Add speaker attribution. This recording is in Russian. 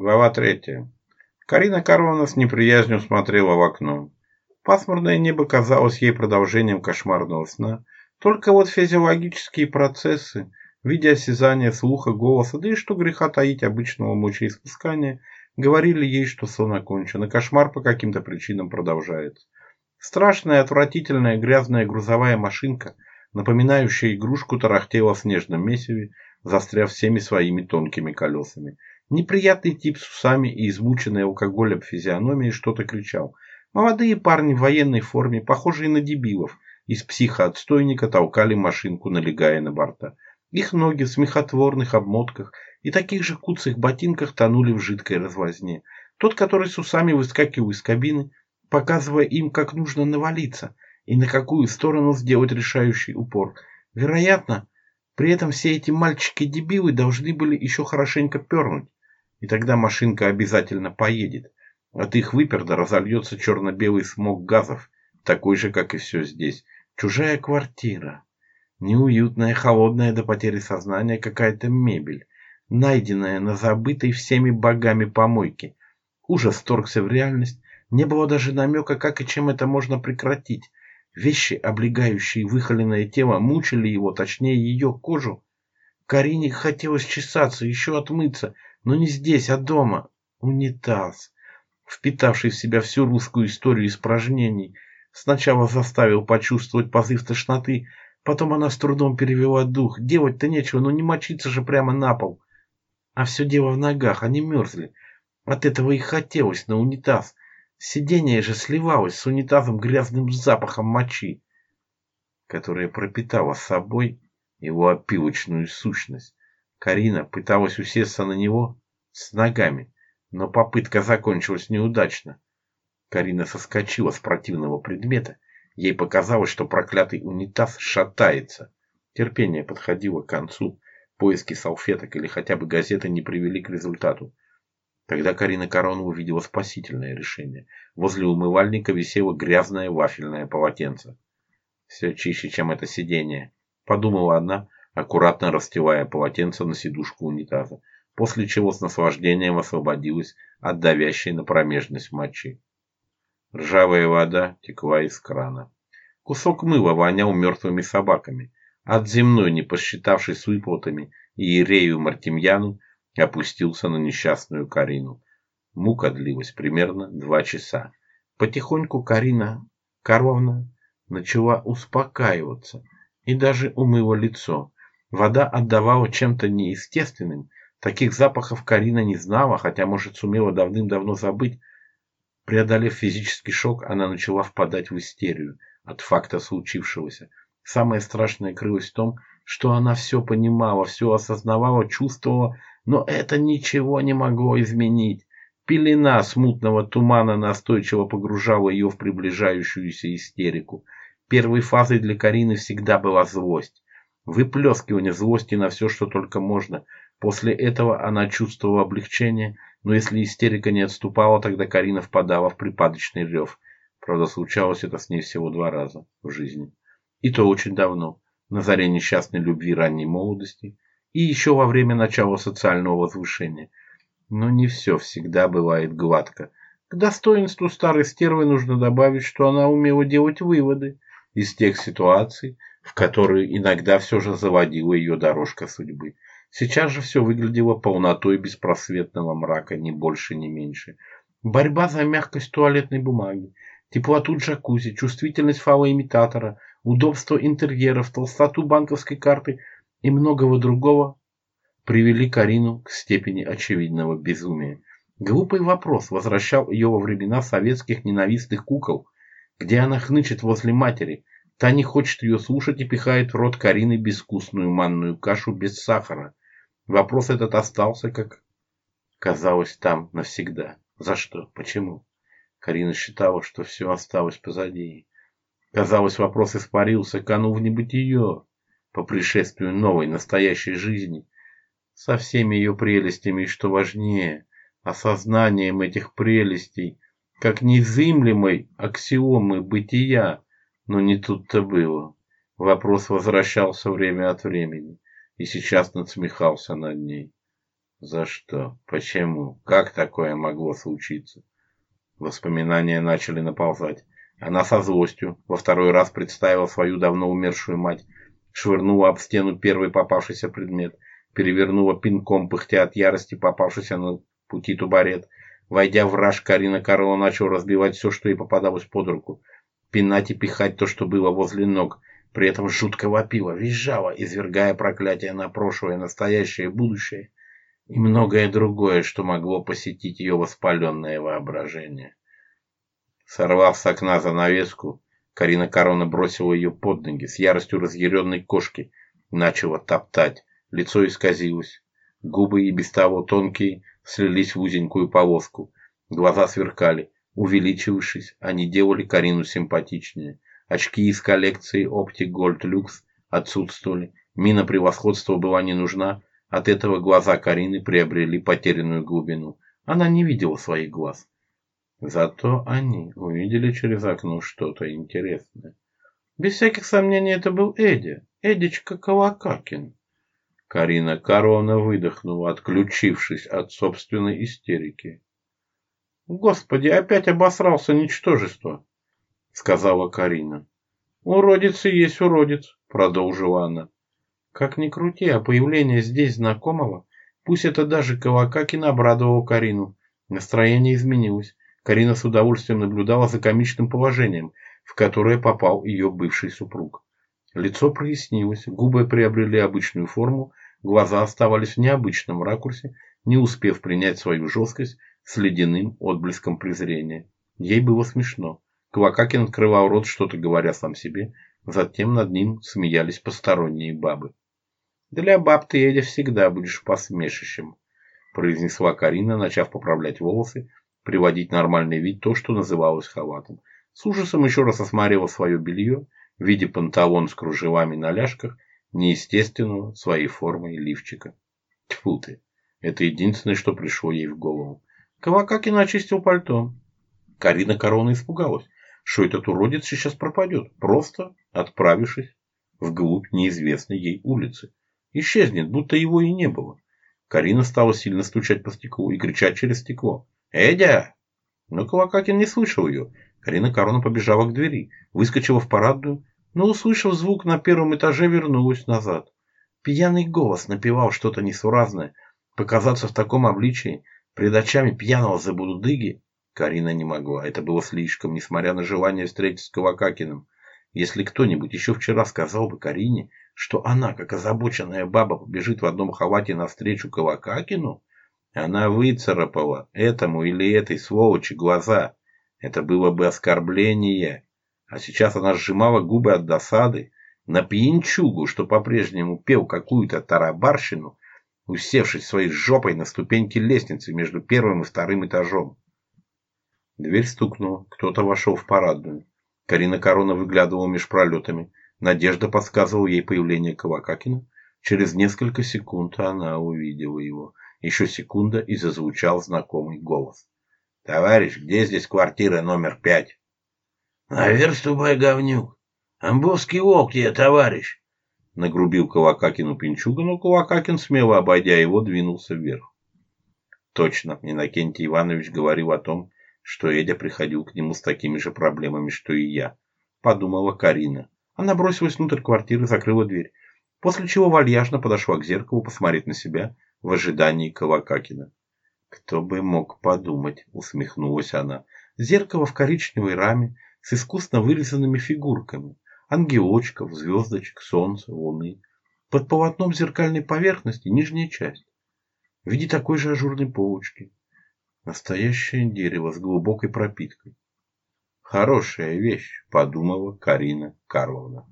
Speaker 1: Глава 3. Карина Карловна с неприязнью смотрела в окно. Пасмурное небо казалось ей продолжением кошмарного сна, только вот физиологические процессы, в виде осязания, слуха, голоса, да и что греха таить обычного мочеиспускания, говорили ей, что сон окончен, и кошмар по каким-то причинам продолжается. Страшная, отвратительная, грязная грузовая машинка, напоминающая игрушку, тарахтела в снежном месиве, застряв всеми своими тонкими колесами – Неприятный тип с усами и измученной алкоголем физиономией что-то кричал. Молодые парни в военной форме, похожие на дебилов, из психоотстойника толкали машинку, налегая на борта. Их ноги в смехотворных обмотках и таких же куцых ботинках тонули в жидкой развозне. Тот, который с усами выскакивал из кабины, показывая им, как нужно навалиться и на какую сторону сделать решающий упор. Вероятно, при этом все эти мальчики-дебилы должны были еще хорошенько пернуть, и тогда машинка обязательно поедет. От их выперда разольется черно-белый смог газов, такой же, как и все здесь. Чужая квартира. Неуютная, холодная до потери сознания какая-то мебель, найденная на забытой всеми богами помойке. Ужас торгся в реальность, не было даже намека, как и чем это можно прекратить. Вещи, облегающие выхоленное тело, мучили его, точнее ее кожу, Карине хотелось чесаться, еще отмыться, но не здесь, а дома. Унитаз, впитавший в себя всю русскую историю испражнений, сначала заставил почувствовать позыв тошноты, потом она с трудом перевела дух. Делать-то нечего, но не мочиться же прямо на пол. А все дело в ногах, они мерзли. От этого и хотелось на унитаз. Сидение же сливалось с унитазом грязным запахом мочи, которая пропитала собой его опилочную сущность. Карина пыталась усесться на него с ногами, но попытка закончилась неудачно. Карина соскочила с противного предмета. Ей показалось, что проклятый унитаз шатается. Терпение подходило к концу. Поиски салфеток или хотя бы газеты не привели к результату. Тогда Карина Корона увидела спасительное решение. Возле умывальника висело грязное вафельное полотенце. Все чище, чем это сидение подумала она, аккуратно расстилая полотенце на сидушку унитаза, после чего с наслаждением освободилась от давящей на промежность мочи. Ржавая вода текла из крана. Кусок мыла вонял мертвыми собаками. От земной, не посчитавшись выплатами, Иерею Мартемьяну опустился на несчастную Карину. Мука длилась примерно два часа. Потихоньку Карина Карловна начала успокаиваться – и даже умыла лицо. Вода отдавала чем-то неестественным. Таких запахов Карина не знала, хотя, может, сумела давным-давно забыть. Преодолев физический шок, она начала впадать в истерию от факта случившегося. Самое страшное крылось в том, что она все понимала, все осознавала, чувствовала, но это ничего не могло изменить. Пелена смутного тумана настойчиво погружала ее в приближающуюся истерику. Первой фазой для Карины всегда была злость. Выплескивание злости на все, что только можно. После этого она чувствовала облегчение, но если истерика не отступала, тогда Карина впадала в припадочный рев. Правда, случалось это с ней всего два раза в жизни. И то очень давно, на заре несчастной любви ранней молодости, и еще во время начала социального возвышения. Но не все всегда бывает гладко. К достоинству старой стервы нужно добавить, что она умела делать выводы из тех ситуаций, в которые иногда все же заводила ее дорожка судьбы. Сейчас же все выглядело полнотой беспросветного мрака, ни больше, ни меньше. Борьба за мягкость туалетной бумаги, теплоту джакузи, чувствительность фалоимитатора, удобство интерьеров, толстоту банковской карты и многого другого привели Карину к степени очевидного безумия. Глупый вопрос возвращал ее во времена советских ненавистных кукол – где она хнычет возле матери. Та не хочет ее слушать и пихает в рот Карины безвкусную манную кашу без сахара. Вопрос этот остался, как казалось, там навсегда. За что? Почему? Карина считала, что все осталось позади. Казалось, вопрос испарился, канул в небытие по пришествию новой, настоящей жизни, со всеми ее прелестями и, что важнее, осознанием этих прелестей – как незыблемой аксиомы бытия, но не тут-то было. Вопрос возвращался время от времени и сейчас надсмехался над ней. За что? Почему? Как такое могло случиться? Воспоминания начали наползать. Она со злостью во второй раз представила свою давно умершую мать, швырнула об стену первый попавшийся предмет, перевернула пинком, пыхтя от ярости попавшийся на пути тубарет, Войдя в раж, Карина Карла начал разбивать все, что ей попадалось под руку, пинать и пихать то, что было возле ног. При этом жутко вопила, визжала, извергая проклятия на прошлое, настоящее, будущее и многое другое, что могло посетить ее воспаленное воображение. Сорвав с окна занавеску, Карина Корона бросила ее под ноги, с яростью разъяренной кошки начала топтать, лицо исказилось, губы и без того тонкие слились в узенькую полоску. Глаза сверкали. Увеличившись, они делали Карину симпатичнее. Очки из коллекции Optic Gold Lux отсутствовали. Мина превосходства была не нужна. От этого глаза Карины приобрели потерянную глубину. Она не видела своих глаз. Зато они увидели через окно что-то интересное. Без всяких сомнений, это был Эдя, Эдичка Колокакин. Карина Карловна выдохнула, отключившись от собственной истерики. «Господи, опять обосрался ничтожество!» — сказала Карина. «Уродец и есть уродец», — продолжила она. Как ни крути, а появление здесь знакомого, пусть это даже Кавакакин обрадовал Карину. Настроение изменилось. Карина с удовольствием наблюдала за комичным положением, в которое попал ее бывший супруг. Лицо прояснилось, губы приобрели обычную форму, глаза оставались в необычном ракурсе, не успев принять свою жесткость с ледяным отблеском презрения. Ей было смешно. Квакакин открывал рот, что-то говоря сам себе, затем над ним смеялись посторонние бабы. «Для баб ты, Эдя, всегда будешь посмешищем», – произнесла Карина, начав поправлять волосы, приводить нормальный вид то, что называлось халатом. С ужасом еще раз осмотрела свое белье, в виде панталон с кружевами на ляжках, неестественного своей формой лифчика. Тьфу ты! Это единственное, что пришло ей в голову. Кавакакин очистил пальто. Карина Корона испугалась, что этот уродец сейчас пропадет, просто отправившись вглубь неизвестной ей улицы. Исчезнет, будто его и не было. Карина стала сильно стучать по стеклу и кричать через стекло. «Эдя!» Но Кавакакин не слышал ее Арина Корона побежала к двери, выскочила в парадную, но, услышав звук на первом этаже, вернулась назад. Пьяный голос напевал что-то несуразное. Показаться в таком обличии, пред очами пьяного забудудыги, Карина не могла. Это было слишком, несмотря на желание встретиться с Кавакакиным. Если кто-нибудь еще вчера сказал бы Карине, что она, как озабоченная баба, побежит в одном хавате навстречу Кавакакину, она выцарапала этому или этой сволочи глаза. Это было бы оскорбление. А сейчас она сжимала губы от досады на пьянчугу, что по-прежнему пел какую-то тарабарщину, усевшись своей жопой на ступеньке лестницы между первым и вторым этажом. Дверь стукнула, кто-то вошел в парадную. Карина Корона выглядывала меж пролетами. Надежда подсказывала ей появление Кавакакина. Через несколько секунд она увидела его. Еще секунда, и зазвучал знакомый голос. «Товарищ, где здесь квартира номер пять?»
Speaker 2: «Наверх ступай, говнюк! Амбовский волк тебе, товарищ!»
Speaker 1: Нагрубил Кавакакину пинчуга, но Кавакакин, смело обойдя его, двинулся вверх. Точно, Иннокентий Иванович говорил о том, что Эдя приходил к нему с такими же проблемами, что и я. Подумала Карина. Она бросилась внутрь квартиры, закрыла дверь, после чего вальяжно подошла к зеркалу посмотреть на себя в ожидании Кавакакина. Кто бы мог подумать, усмехнулась она. Зеркало в коричневой раме с искусно вырезанными фигурками. Ангелочков, звездочек, солнца, луны. Под полотном зеркальной поверхности нижняя часть. В виде такой же ажурной полочки. Настоящее дерево с глубокой пропиткой. Хорошая вещь, подумала Карина Карловна.